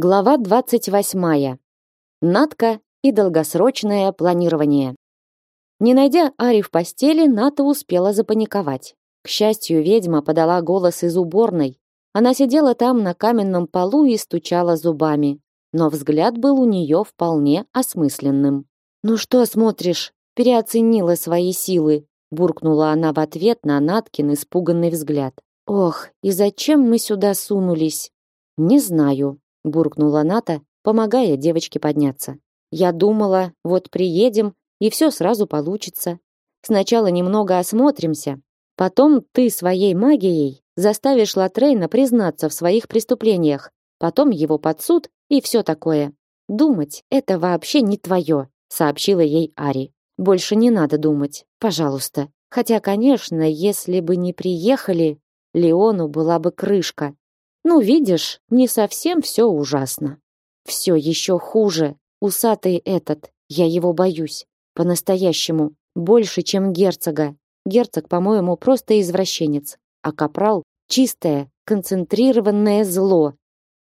Глава 28. Натка и долгосрочное планирование. Не найдя Ари в постели, Ната успела запаниковать. К счастью, ведьма подала голос из уборной. Она сидела там на каменном полу и стучала зубами, но взгляд был у нее вполне осмысленным. "Ну что смотришь? Переоценила свои силы", буркнула она в ответ на Наткин испуганный взгляд. "Ох, и зачем мы сюда сунулись?" "Не знаю", буркнула Ната, помогая девочке подняться. Я думала, вот приедем и все сразу получится. Сначала немного осмотримся, потом ты своей магией заставишь Латрейна признаться в своих преступлениях, потом его под суд и все такое. Думать это вообще не твое, сообщила ей Ари. Больше не надо думать, пожалуйста. Хотя, конечно, если бы не приехали, Леону была бы крышка. Ну, видишь, не совсем все ужасно. Все еще хуже. Усатый этот, я его боюсь. По-настоящему. Больше, чем герцога. Герцог, по-моему, просто извращенец. А капрал — чистое, концентрированное зло.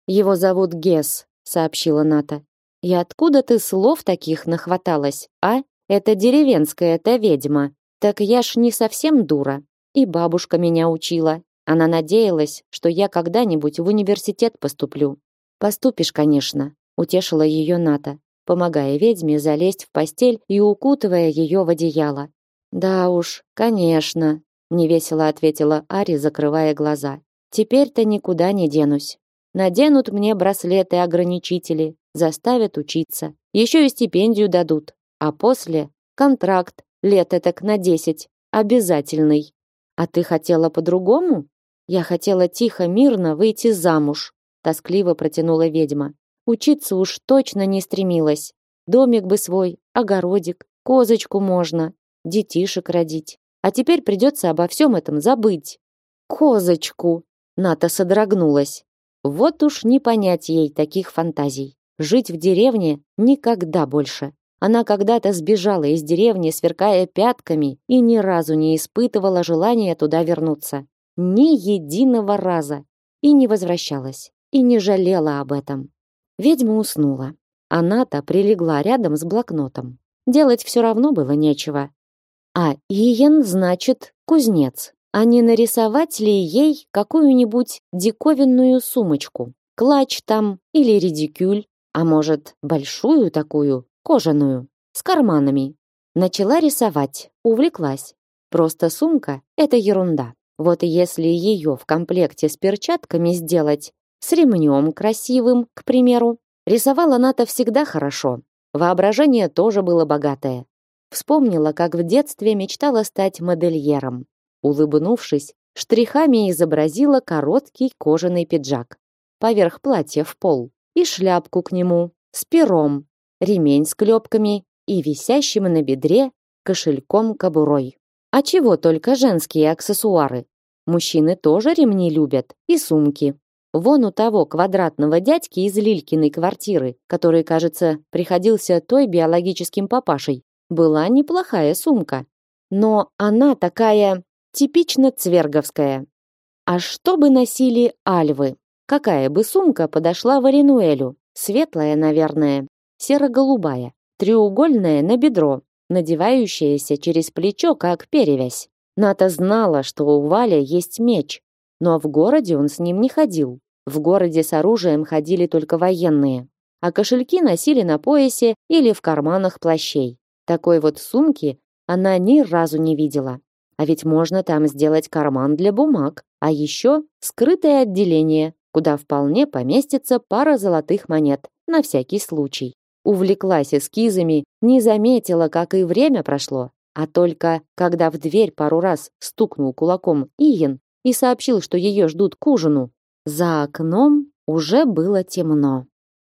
Его зовут Гес, сообщила Ната. И откуда ты слов таких нахваталась, а? Это деревенская-то ведьма. Так я ж не совсем дура. И бабушка меня учила. Она надеялась, что я когда-нибудь в университет поступлю. Поступишь, конечно, утешила ее Ната, помогая ведьме залезть в постель и укутывая ее в одеяло. Да уж, конечно, невесело ответила Ари, закрывая глаза. Теперь-то никуда не денусь. Наденут мне браслеты-ограничители, заставят учиться. Еще и стипендию дадут. А после контракт лет этак на десять, обязательный. А ты хотела по-другому? Я хотела тихо, мирно выйти замуж, тоскливо протянула ведьма. Учиться уж точно не стремилась. Домик бы свой, огородик, козочку можно, детишек родить. А теперь придется обо всем этом забыть. Козочку. Ната содрогнулась. Вот уж не понять ей таких фантазий. Жить в деревне никогда больше. Она когда-то сбежала из деревни, сверкая пятками, и ни разу не испытывала желания туда вернуться ни единого раза и не возвращалась, и не жалела об этом. Ведьма уснула. Она-то прилегла рядом с блокнотом. Делать все равно было нечего. А Иен, значит, кузнец. А не нарисовать ли ей какую-нибудь диковинную сумочку? Клатч там или редикюль, а может, большую такую, кожаную, с карманами. Начала рисовать, увлеклась. Просто сумка — это ерунда. Вот если ее в комплекте с перчатками сделать, с ремнем красивым, к примеру, рисовала Ната всегда хорошо. Воображение тоже было богатое. Вспомнила, как в детстве мечтала стать модельером. Улыбнувшись, штрихами изобразила короткий кожаный пиджак. Поверх платья в пол. И шляпку к нему. С пером. Ремень с клепками. И висящим на бедре кошельком-кобурой. А чего только женские аксессуары? Мужчины тоже ремни любят и сумки. Вон у того квадратного дядьки из Лилькиной квартиры, который, кажется, приходился той биологическим папашей, была неплохая сумка. Но она такая типично цверговская. А что бы носили альвы? Какая бы сумка подошла Варенуэлю? Светлая, наверное, серо-голубая, треугольная на бедро, надевающаяся через плечо, как перевязь. Ната знала, что у Валя есть меч, но в городе он с ним не ходил. В городе с оружием ходили только военные, а кошельки носили на поясе или в карманах плащей. Такой вот сумки она ни разу не видела. А ведь можно там сделать карман для бумаг, а еще скрытое отделение, куда вполне поместится пара золотых монет на всякий случай увлеклась эскизами, не заметила, как и время прошло, а только когда в дверь пару раз стукнул кулаком Иен и сообщил, что ее ждут к ужину, за окном уже было темно.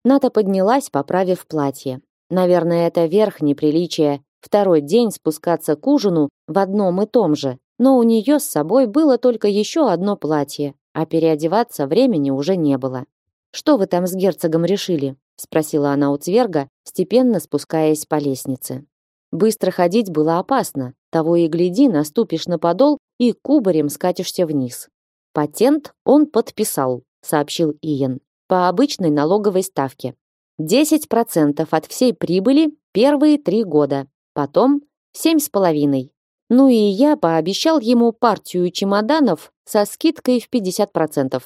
Ната поднялась, поправив платье. Наверное, это верх неприличия второй день спускаться к ужину в одном и том же, но у нее с собой было только еще одно платье, а переодеваться времени уже не было. Что вы там с герцогом решили? Спросила она у Цверга, степенно спускаясь по лестнице. Быстро ходить было опасно, того и гляди, наступишь на подол и кубарем скатишься вниз. Патент он подписал, сообщил Иен. по обычной налоговой ставке. 10% от всей прибыли первые три года, потом 7,5%. Ну и я пообещал ему партию чемоданов со скидкой в 50%.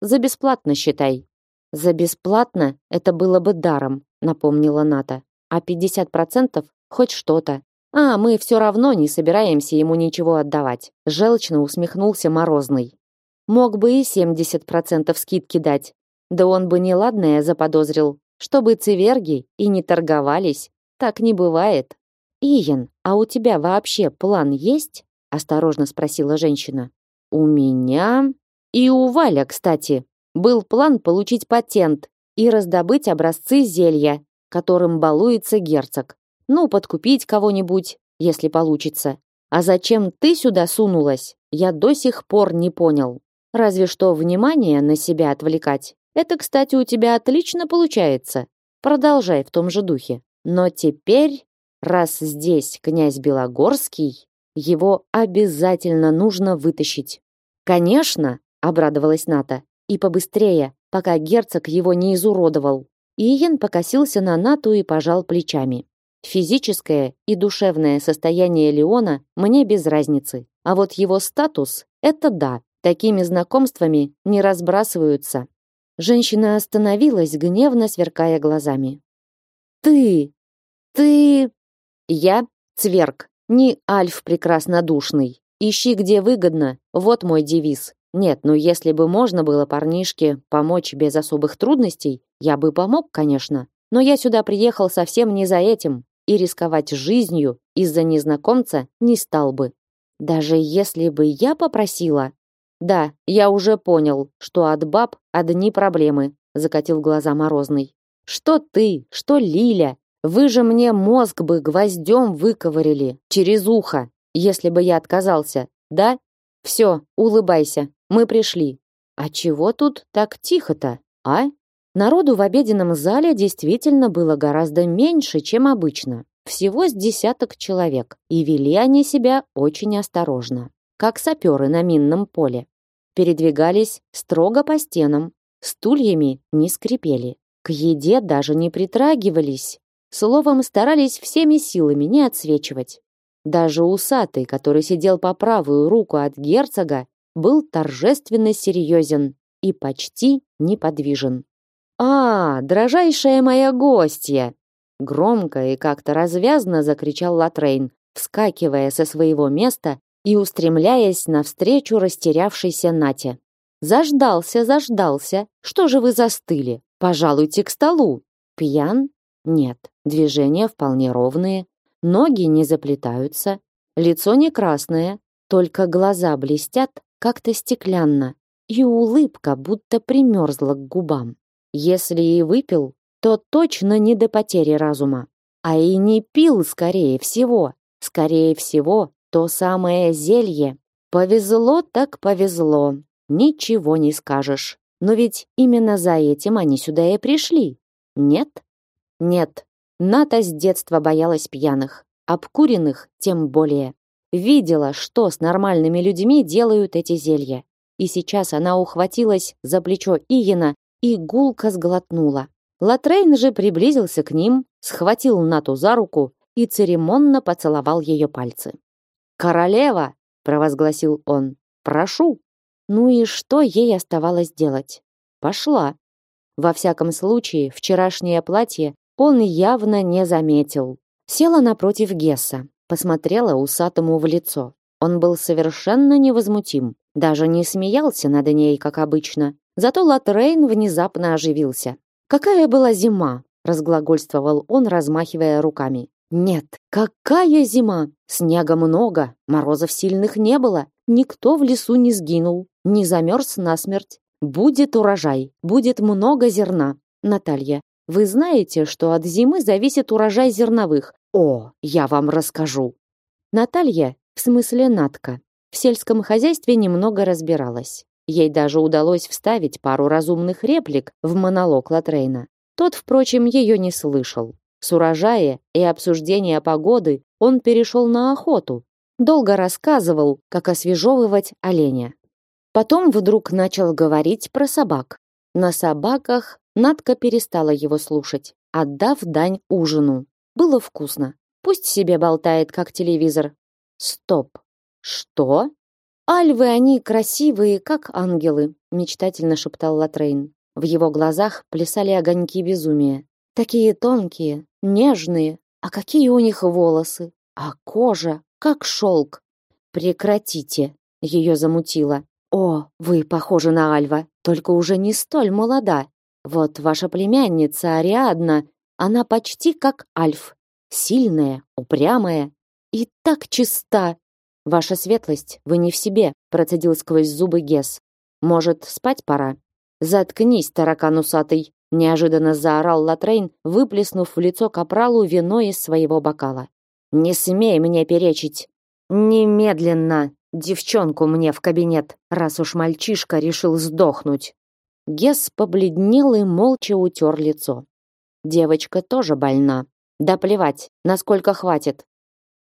За бесплатно, считай. За бесплатно это было бы даром, напомнила Ната. А 50% хоть что-то. А мы все равно не собираемся ему ничего отдавать. Желчно усмехнулся Морозный. Мог бы и 70% скидки дать. Да он бы неладное заподозрил, чтобы цверги и не торговались. Так не бывает. Иен, а у тебя вообще план есть? осторожно спросила женщина. У меня и у Валя, кстати, был план получить патент и раздобыть образцы зелья, которым балуется герцог. Ну, подкупить кого-нибудь, если получится. А зачем ты сюда сунулась? Я до сих пор не понял. Разве что внимание на себя отвлекать. Это, кстати, у тебя отлично получается. Продолжай в том же духе. Но теперь Раз здесь князь Белогорский, его обязательно нужно вытащить. Конечно, обрадовалась Ната. И побыстрее, пока герцог его не изуродовал. Иен покосился на Нату и пожал плечами. Физическое и душевное состояние Леона мне без разницы. А вот его статус это да. Такими знакомствами не разбрасываются. Женщина остановилась, гневно сверкая глазами. Ты ты я цверк, не альф прекраснодушный. Ищи где выгодно, вот мой девиз. Нет, ну если бы можно было парнишке помочь без особых трудностей, я бы помог, конечно. Но я сюда приехал совсем не за этим, и рисковать жизнью из-за незнакомца не стал бы. Даже если бы я попросила. Да, я уже понял, что от баб одни проблемы, закатил глаза Морозный. Что ты, что Лиля, вы же мне мозг бы гвоздем выковырили через ухо, если бы я отказался, да? Все, улыбайся, мы пришли. А чего тут так тихо-то, а? Народу в обеденном зале действительно было гораздо меньше, чем обычно. Всего с десяток человек, и вели они себя очень осторожно, как саперы на минном поле. Передвигались строго по стенам, стульями не скрипели, к еде даже не притрагивались, Словом, старались всеми силами не отсвечивать. Даже усатый, который сидел по правую руку от герцога, был торжественно серьезен и почти неподвижен. «А, дрожайшая моя гостья!» Громко и как-то развязно закричал Латрейн, вскакивая со своего места и устремляясь навстречу растерявшейся Нате. «Заждался, заждался! Что же вы застыли? Пожалуйте к столу!» Пьян? Нет, движения вполне ровные, ноги не заплетаются, лицо не красное, только глаза блестят как-то стеклянно, и улыбка будто примерзла к губам. Если и выпил, то точно не до потери разума. А и не пил, скорее всего. Скорее всего, то самое зелье. Повезло так повезло. Ничего не скажешь. Но ведь именно за этим они сюда и пришли. Нет? Нет, Ната с детства боялась пьяных, обкуренных тем более. Видела, что с нормальными людьми делают эти зелья. И сейчас она ухватилась за плечо Иена и гулко сглотнула. Латрейн же приблизился к ним, схватил Нату за руку и церемонно поцеловал ее пальцы. «Королева!» — провозгласил он. «Прошу!» Ну и что ей оставалось делать? Пошла. Во всяком случае, вчерашнее платье он явно не заметил. Села напротив Гесса, посмотрела усатому в лицо. Он был совершенно невозмутим, даже не смеялся над ней, как обычно. Зато Латрейн внезапно оживился. «Какая была зима!» — разглагольствовал он, размахивая руками. «Нет, какая зима! Снега много, морозов сильных не было, никто в лесу не сгинул, не замерз насмерть. Будет урожай, будет много зерна. Наталья, вы знаете, что от зимы зависит урожай зерновых? О, я вам расскажу. Наталья, в смысле Натка, в сельском хозяйстве немного разбиралась. Ей даже удалось вставить пару разумных реплик в монолог Латрейна. Тот, впрочем, ее не слышал. С урожая и обсуждения погоды он перешел на охоту. Долго рассказывал, как освежевывать оленя. Потом вдруг начал говорить про собак. На собаках Надка перестала его слушать, отдав дань ужину. Было вкусно. Пусть себе болтает, как телевизор. Стоп. Что? Альвы они красивые, как ангелы, мечтательно шептал Латрейн. В его глазах плясали огоньки безумия. Такие тонкие, нежные, а какие у них волосы, а кожа, как шелк. Прекратите, ее замутило. О, вы похожи на Альва, только уже не столь молода. Вот ваша племянница Ариадна, она почти как Альв. Сильная, упрямая и так чиста. Ваша светлость, вы не в себе, процедил сквозь зубы Гесс. Может, спать пора? Заткнись, таракан усатый, неожиданно заорал Латрейн, выплеснув в лицо капралу вино из своего бокала. Не смей мне перечить. Немедленно девчонку мне в кабинет, раз уж мальчишка решил сдохнуть. Гес побледнел и молча утер лицо. Девочка тоже больна. Да плевать, насколько хватит.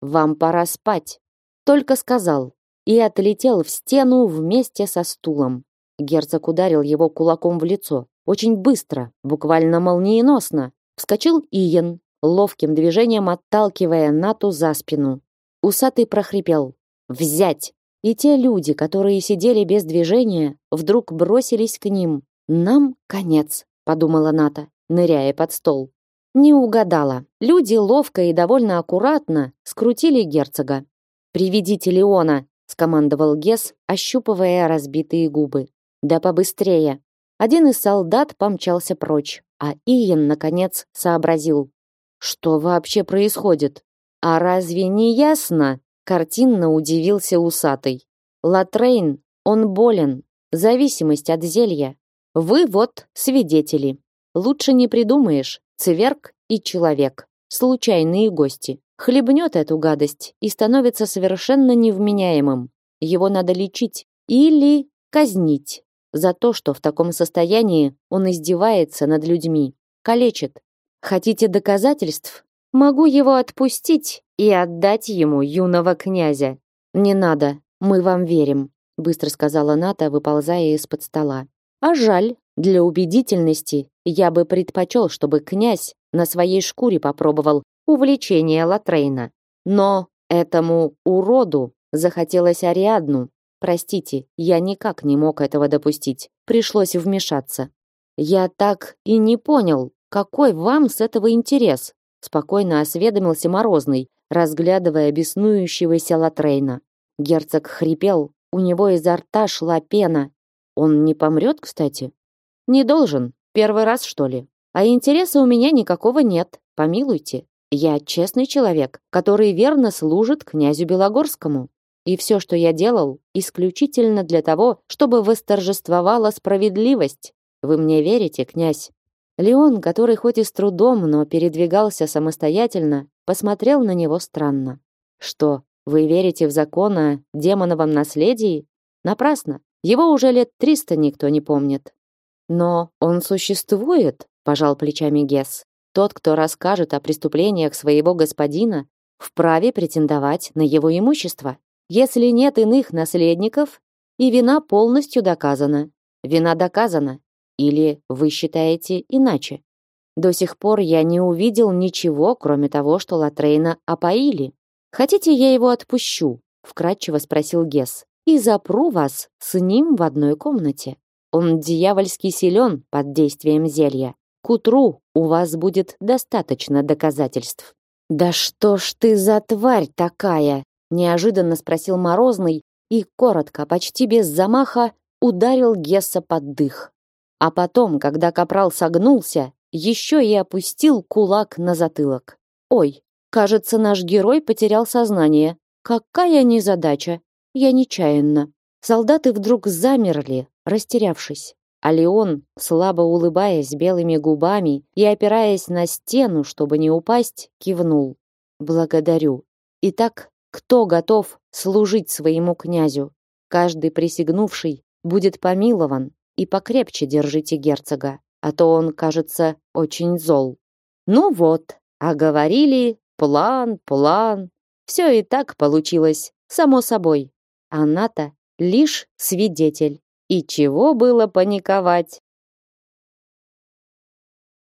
Вам пора спать, только сказал и отлетел в стену вместе со стулом. Герцог ударил его кулаком в лицо, очень быстро, буквально молниеносно. Вскочил Иен, ловким движением отталкивая Нату за спину. Усатый прохрипел: "Взять!" И те люди, которые сидели без движения, вдруг бросились к ним. Нам конец, подумала Ната, ныряя под стол. Не угадала. Люди ловко и довольно аккуратно скрутили герцога. «Приведите Леона», — скомандовал Гес, ощупывая разбитые губы. «Да побыстрее». Один из солдат помчался прочь, а Иен, наконец, сообразил. «Что вообще происходит?» «А разве не ясно?» — картинно удивился усатый. «Латрейн, он болен. Зависимость от зелья. Вы вот свидетели. Лучше не придумаешь. Цверк и человек. Случайные гости. Хлебнет эту гадость и становится совершенно невменяемым. Его надо лечить или казнить за то, что в таком состоянии он издевается над людьми, калечит. Хотите доказательств? Могу его отпустить и отдать ему юного князя. Не надо, мы вам верим, быстро сказала Ната, выползая из-под стола. А жаль, для убедительности я бы предпочел, чтобы князь на своей шкуре попробовал увлечение Латрейна. Но этому уроду захотелось Ариадну. Простите, я никак не мог этого допустить. Пришлось вмешаться. Я так и не понял, какой вам с этого интерес? Спокойно осведомился Морозный, разглядывая беснующегося Латрейна. Герцог хрипел, у него изо рта шла пена, он не помрет, кстати? Не должен. Первый раз, что ли? А интереса у меня никакого нет. Помилуйте. Я честный человек, который верно служит князю Белогорскому. И все, что я делал, исключительно для того, чтобы восторжествовала справедливость. Вы мне верите, князь? Леон, который хоть и с трудом, но передвигался самостоятельно, посмотрел на него странно. Что, вы верите в закон о демоновом наследии? Напрасно. Его уже лет триста никто не помнит. Но он существует, пожал плечами Гес. Тот, кто расскажет о преступлениях своего господина, вправе претендовать на его имущество. Если нет иных наследников, и вина полностью доказана. Вина доказана. Или вы считаете иначе? До сих пор я не увидел ничего, кроме того, что Латрейна опоили. Хотите, я его отпущу? вкратчиво спросил Гес и запру вас с ним в одной комнате. Он дьявольски силен под действием зелья. К утру у вас будет достаточно доказательств. Да что ж ты за тварь такая? неожиданно спросил Морозный и коротко, почти без замаха, ударил Гесса под дых. А потом, когда капрал согнулся, еще и опустил кулак на затылок. Ой, кажется, наш герой потерял сознание. Какая незадача! Я нечаянно. Солдаты вдруг замерли, растерявшись. А Леон, слабо улыбаясь белыми губами и опираясь на стену, чтобы не упасть, кивнул. «Благодарю. Итак, кто готов служить своему князю? Каждый присягнувший будет помилован, и покрепче держите герцога, а то он, кажется, очень зол». Ну вот, а говорили, план, план. Все и так получилось, само собой. Она-то лишь свидетель. И чего было паниковать?